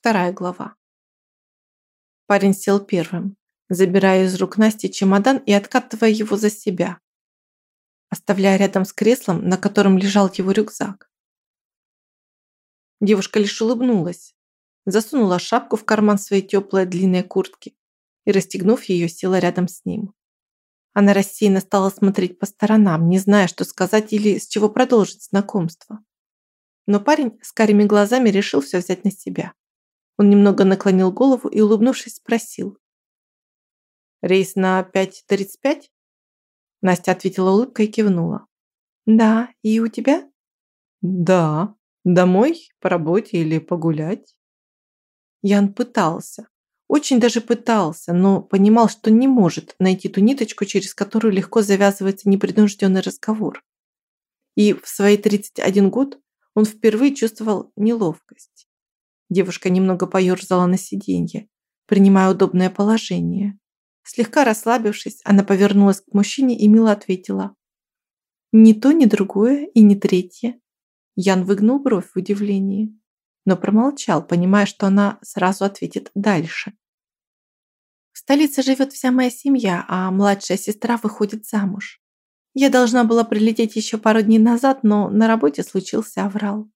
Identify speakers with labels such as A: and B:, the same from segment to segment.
A: Вторая глава. Парень сел первым, забирая из рук Насти чемодан и откатывая его за себя, оставляя рядом с креслом, на котором лежал его рюкзак. Девушка лишь улыбнулась, засунула шапку в карман своей теплой длинной куртки и, расстегнув ее, села рядом с ним. Она рассеянно стала смотреть по сторонам, не зная, что сказать или с чего продолжить знакомство. Но парень с карими глазами решил все взять на себя. Он немного наклонил голову и, улыбнувшись, спросил. «Рейс на 5.35?» Настя ответила улыбкой и кивнула. «Да, и у тебя?» «Да. Домой, по работе или погулять?» Ян пытался, очень даже пытался, но понимал, что не может найти ту ниточку, через которую легко завязывается непринужденный разговор. И в свои 31 год он впервые чувствовал неловкость. Девушка немного поерзала на сиденье, принимая удобное положение. Слегка расслабившись, она повернулась к мужчине и мило ответила. «Ни то, ни другое и ни третье». Ян выгнул бровь в удивлении, но промолчал, понимая, что она сразу ответит дальше. В столице живет вся моя семья, а младшая сестра выходит замуж. Я должна была прилететь еще пару дней назад, но на работе случился аврал.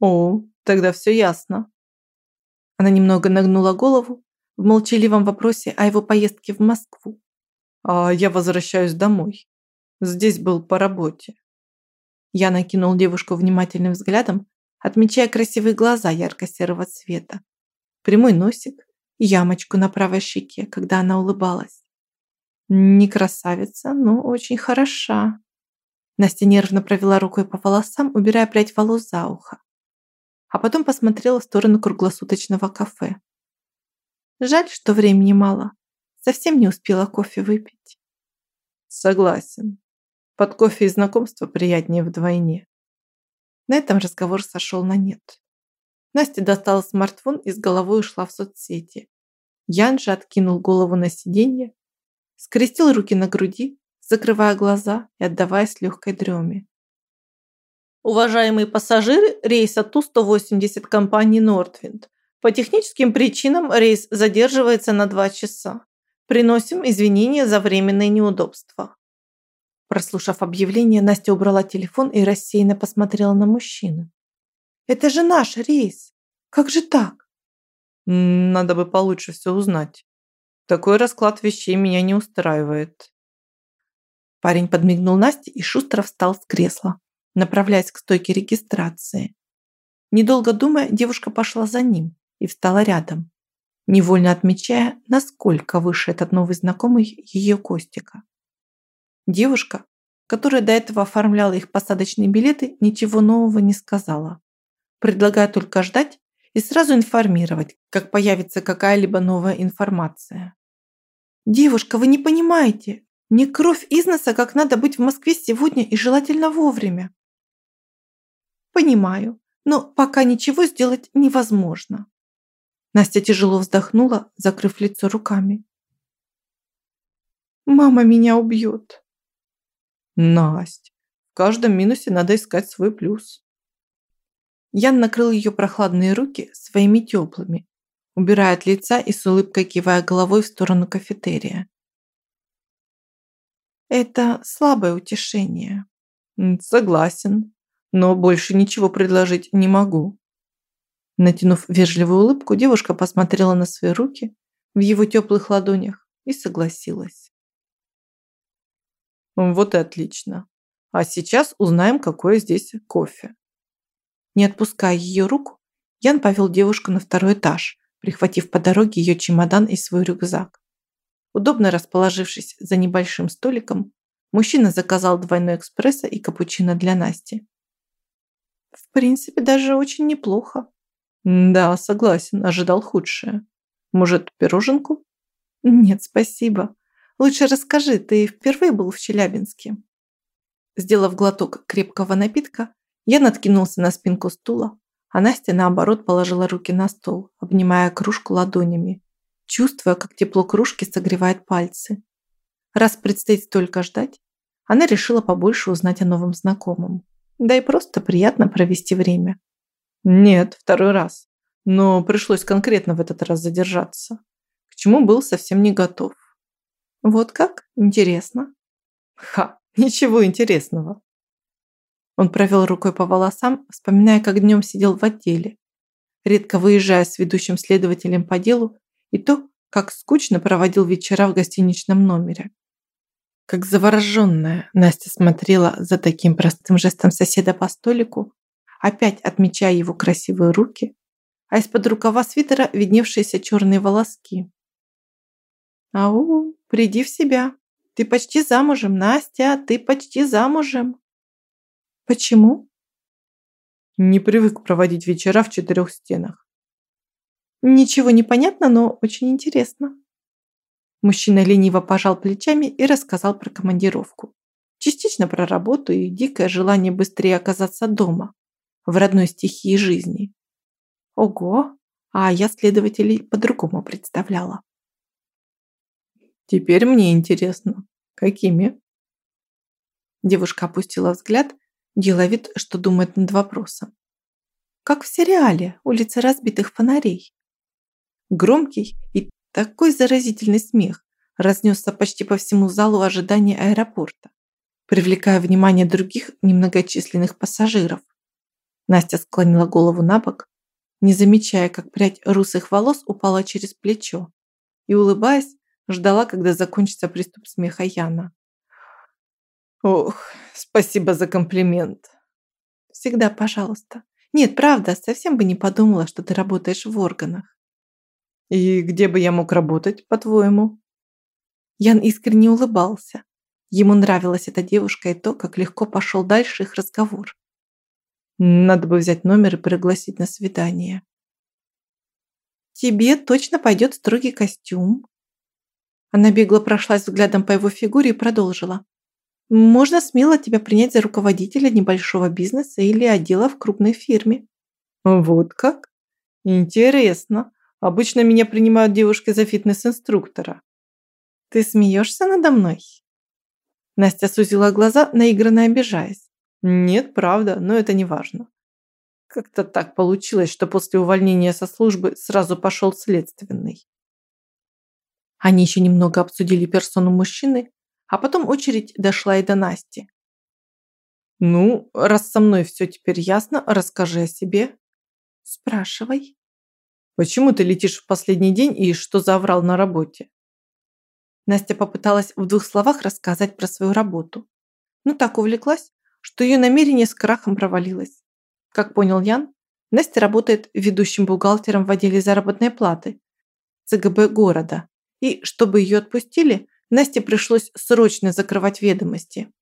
A: О, тогда все ясно. Она немного нагнула голову в молчаливом вопросе о его поездке в Москву. А я возвращаюсь домой. Здесь был по работе. Я накинул девушку внимательным взглядом, отмечая красивые глаза ярко-серого цвета, прямой носик и ямочку на правой щеке, когда она улыбалась. Не красавица, но очень хороша. Настя нервно провела рукой по волосам, убирая прядь волос за ухо а потом посмотрела в сторону круглосуточного кафе. Жаль, что времени мало. Совсем не успела кофе выпить. Согласен. Под кофе и знакомство приятнее вдвойне. На этом разговор сошел на нет. Настя достала смартфон и с головой ушла в соцсети. Ян же откинул голову на сиденье, скрестил руки на груди, закрывая глаза и отдаваясь легкой дреме. Уважаемые пассажиры рейса Ту-180 компании Нортвинд. По техническим причинам рейс задерживается на 2 часа. Приносим извинения за временные неудобства. Прослушав объявление, Настя убрала телефон и рассеянно посмотрела на мужчину. «Это же наш рейс! Как же так?» «Надо бы получше все узнать. Такой расклад вещей меня не устраивает». Парень подмигнул Насте и шустро встал с кресла направляясь к стойке регистрации. Недолго думая, девушка пошла за ним и встала рядом, невольно отмечая, насколько выше этот новый знакомый ее Костика. Девушка, которая до этого оформляла их посадочные билеты, ничего нового не сказала, предлагая только ждать и сразу информировать, как появится какая-либо новая информация. «Девушка, вы не понимаете, мне кровь из носа, как надо быть в Москве сегодня и желательно вовремя. Понимаю, но пока ничего сделать невозможно. Настя тяжело вздохнула, закрыв лицо руками. Мама меня убьет. Настя, в каждом минусе надо искать свой плюс. Ян накрыл ее прохладные руки своими теплыми, убирая от лица и с улыбкой кивая головой в сторону кафетерия. Это слабое утешение. Согласен но больше ничего предложить не могу». Натянув вежливую улыбку, девушка посмотрела на свои руки в его теплых ладонях и согласилась. «Вот и отлично. А сейчас узнаем, какое здесь кофе». Не отпуская ее руку, Ян повел девушку на второй этаж, прихватив по дороге ее чемодан и свой рюкзак. Удобно расположившись за небольшим столиком, мужчина заказал двойной экспрессо и капучино для Насти. В принципе, даже очень неплохо. Да, согласен, ожидал худшее. Может, пироженку? Нет, спасибо. Лучше расскажи, ты впервые был в Челябинске? Сделав глоток крепкого напитка, я наткнулся на спинку стула, а Настя, наоборот, положила руки на стол, обнимая кружку ладонями, чувствуя, как тепло кружки согревает пальцы. Раз предстоит столько ждать, она решила побольше узнать о новом знакомом. Да и просто приятно провести время. Нет, второй раз. но пришлось конкретно в этот раз задержаться, к чему был совсем не готов. Вот как? Интересно. Ха, ничего интересного. Он провел рукой по волосам, вспоминая, как днем сидел в отделе, редко выезжая с ведущим следователем по делу, и то, как скучно проводил вечера в гостиничном номере. Как завороженная, Настя смотрела за таким простым жестом соседа по столику, опять отмечая его красивые руки, а из-под рукава свитера видневшиеся черные волоски. «Ау, приди в себя. Ты почти замужем, Настя, ты почти замужем». «Почему?» Не привык проводить вечера в четырех стенах. Ничего не понятно, но очень интересно. Мужчина лениво пожал плечами и рассказал про командировку. Частично про работу и дикое желание быстрее оказаться дома, в родной стихии жизни. Ого, а я следователей по-другому представляла. Теперь мне интересно, какими? Девушка опустила взгляд, делая вид, что думает над вопросом. Как в сериале «Улица разбитых фонарей». Громкий и такой заразительный смех разнесся почти по всему залу ожидания аэропорта, привлекая внимание других немногочисленных пассажиров. Настя склонила голову на бок, не замечая, как прядь русых волос упала через плечо, и, улыбаясь, ждала, когда закончится приступ смеха Яна. «Ох, спасибо за комплимент!» «Всегда пожалуйста. Нет, правда, совсем бы не подумала, что ты работаешь в органах». «И где бы я мог работать, по-твоему?» Ян искренне улыбался. Ему нравилась эта девушка и то, как легко пошел дальше их разговор. Надо бы взять номер и пригласить на свидание. «Тебе точно пойдет строгий костюм». Она бегло прошлась взглядом по его фигуре и продолжила. «Можно смело тебя принять за руководителя небольшого бизнеса или отдела в крупной фирме». «Вот как? Интересно. Обычно меня принимают девушки за фитнес-инструктора». «Ты смеешься надо мной?» Настя сузила глаза, наигранно обижаясь. Нет, правда, но это не важно. Как-то так получилось, что после увольнения со службы сразу пошел следственный. Они еще немного обсудили персону мужчины, а потом очередь дошла и до Насти. «Ну, раз со мной все теперь ясно, расскажи о себе». «Спрашивай». «Почему ты летишь в последний день и что заврал на работе?» Настя попыталась в двух словах рассказать про свою работу. Но так увлеклась, что ее намерение с крахом провалилось. Как понял Ян, Настя работает ведущим бухгалтером в отделе заработной платы ЦГБ города. И чтобы ее отпустили, Насте пришлось срочно закрывать ведомости.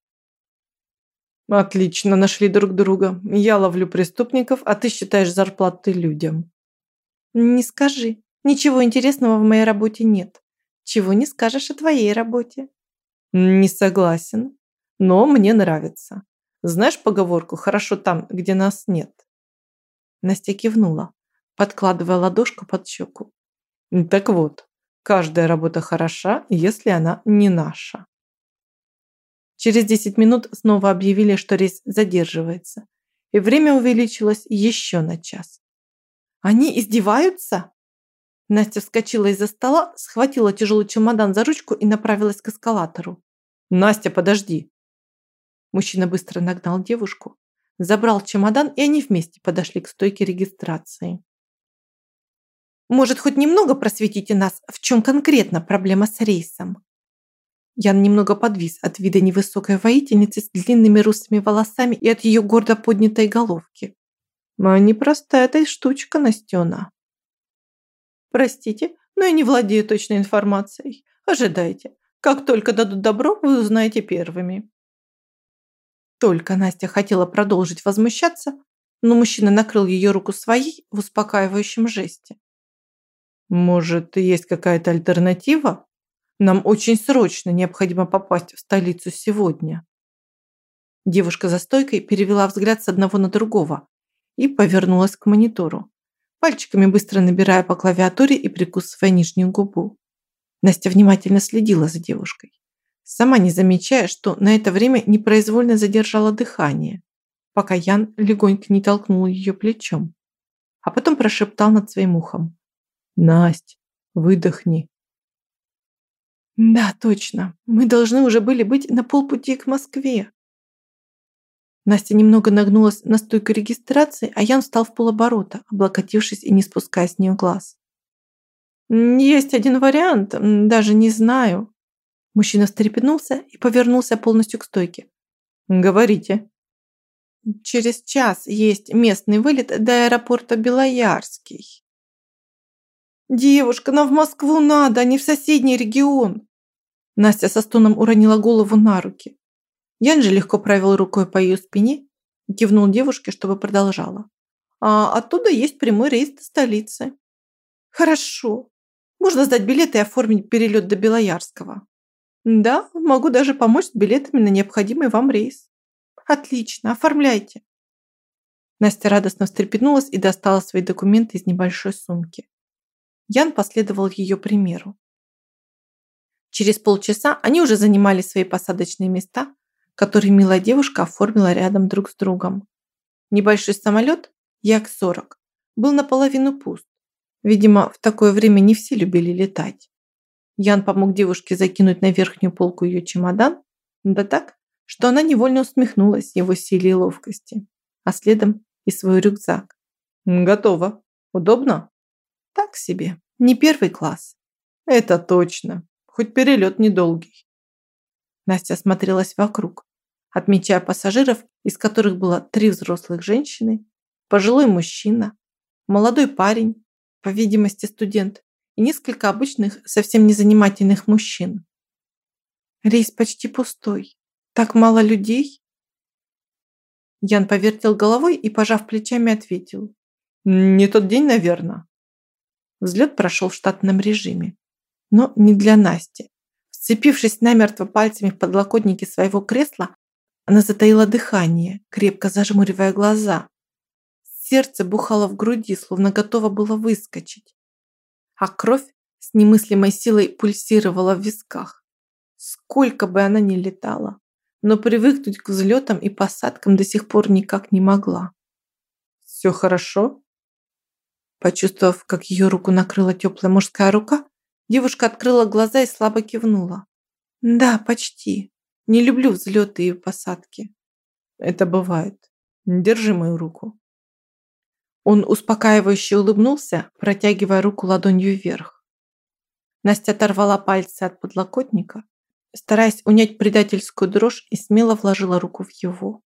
A: Отлично, нашли друг друга. Я ловлю преступников, а ты считаешь зарплаты людям. Не скажи. Ничего интересного в моей работе нет. Чего не скажешь о твоей работе? Не согласен, но мне нравится. Знаешь поговорку «хорошо там, где нас нет»?» Настя кивнула, подкладывая ладошку под щеку. «Так вот, каждая работа хороша, если она не наша». Через 10 минут снова объявили, что рейс задерживается, и время увеличилось еще на час. «Они издеваются?» Настя вскочила из-за стола, схватила тяжелый чемодан за ручку и направилась к эскалатору. «Настя, подожди!» Мужчина быстро нагнал девушку, забрал чемодан, и они вместе подошли к стойке регистрации. «Может, хоть немного просветите нас, в чем конкретно проблема с рейсом?» Ян немного подвис от вида невысокой воительницы с длинными русыми волосами и от ее гордо поднятой головки. «А непростая эта штучка, Настена». «Простите, но я не владею точной информацией. Ожидайте. Как только дадут добро, вы узнаете первыми». Только Настя хотела продолжить возмущаться, но мужчина накрыл ее руку своей в успокаивающем жесте. «Может, есть какая-то альтернатива? Нам очень срочно необходимо попасть в столицу сегодня». Девушка за стойкой перевела взгляд с одного на другого и повернулась к монитору, пальчиками быстро набирая по клавиатуре и прикусывая нижнюю губу. Настя внимательно следила за девушкой сама не замечая, что на это время непроизвольно задержала дыхание, пока Ян легонько не толкнул ее плечом. а потом прошептал над своим ухом. «Насть, выдохни». Да, точно. Мы должны уже были быть на полпути к Москве. Настя немного нагнулась на стойку регистрации, а Ян встал в полоборота, облокотившись и не спуская с нее глаз. «Есть один вариант, даже не знаю». Мужчина встрепенулся и повернулся полностью к стойке. «Говорите». «Через час есть местный вылет до аэропорта Белоярский». «Девушка, нам в Москву надо, а не в соседний регион!» Настя со стоном уронила голову на руки. Ян же легко провел рукой по ее спине и кивнул девушке, чтобы продолжала. «А оттуда есть прямой рейс до столицы». «Хорошо. Можно сдать билеты и оформить перелет до Белоярского». «Да, могу даже помочь с билетами на необходимый вам рейс». «Отлично, оформляйте». Настя радостно встрепенулась и достала свои документы из небольшой сумки. Ян последовал ее примеру. Через полчаса они уже занимали свои посадочные места, которые милая девушка оформила рядом друг с другом. Небольшой самолет Як-40 был наполовину пуст. Видимо, в такое время не все любили летать. Ян помог девушке закинуть на верхнюю полку ее чемодан, да так, что она невольно усмехнулась его силе и ловкости, а следом и свой рюкзак. «Готово. Удобно?» Так себе. Не первый класс. Это точно. Хоть перелет недолгий. Настя осмотрелась вокруг, отмечая пассажиров, из которых было три взрослых женщины, пожилой мужчина, молодой парень, по видимости студент, и несколько обычных, совсем незанимательных мужчин. Рейс почти пустой. Так мало людей? Ян повертел головой и, пожав плечами, ответил. Не тот день, наверное. Взлет прошел в штатном режиме. Но не для Насти. Вцепившись намертво пальцами в подлокотники своего кресла, она затаила дыхание, крепко зажмуривая глаза. Сердце бухало в груди, словно готово было выскочить. А кровь с немыслимой силой пульсировала в висках. Сколько бы она ни летала, но привыкнуть к взлетам и посадкам до сих пор никак не могла. «Все хорошо?» Почувствовав, как ее руку накрыла теплая мужская рука, девушка открыла глаза и слабо кивнула. «Да, почти. Не люблю взлеты и посадки». «Это бывает. Держи мою руку». Он успокаивающе улыбнулся, протягивая руку ладонью вверх. Настя оторвала пальцы от подлокотника, стараясь унять предательскую дрожь и смело вложила руку в его.